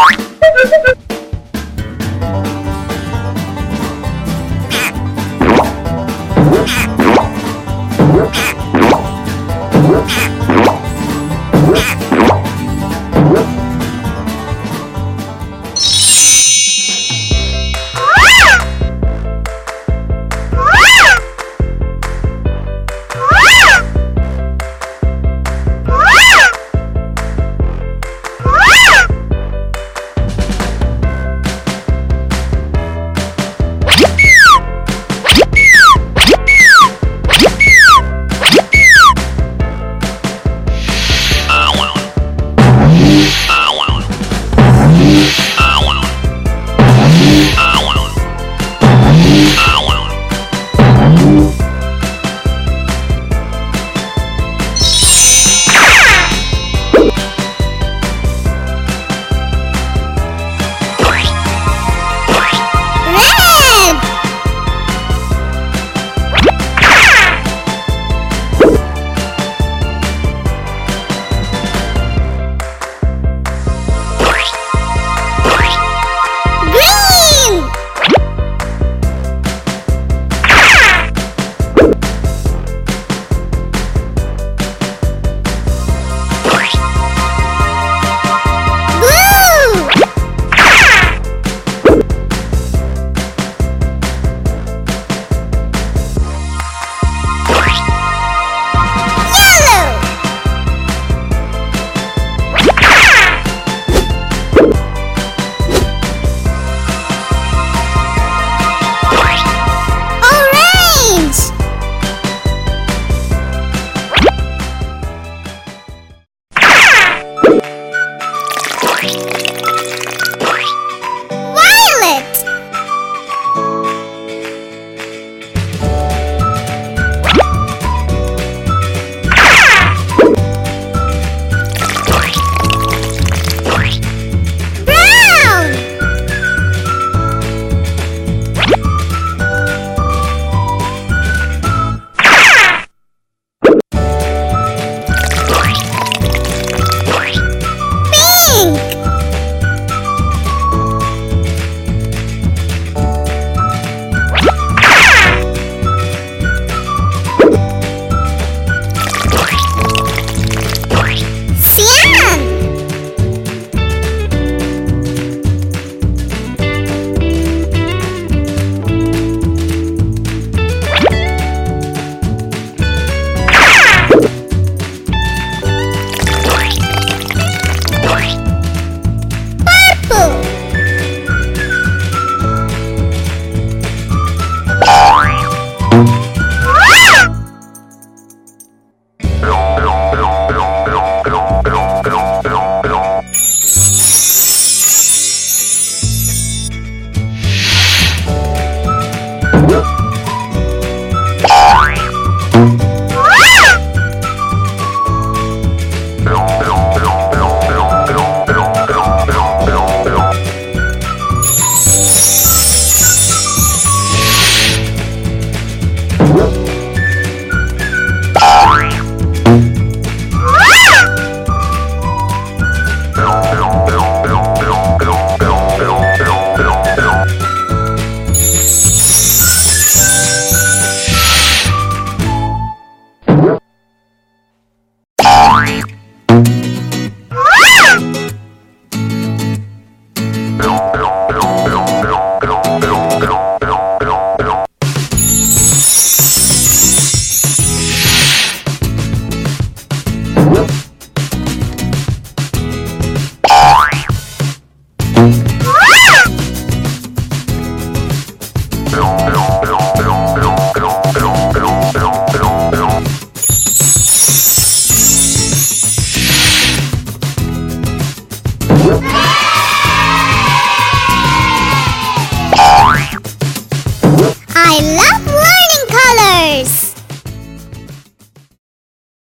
Ha ha ha ha! Red! I love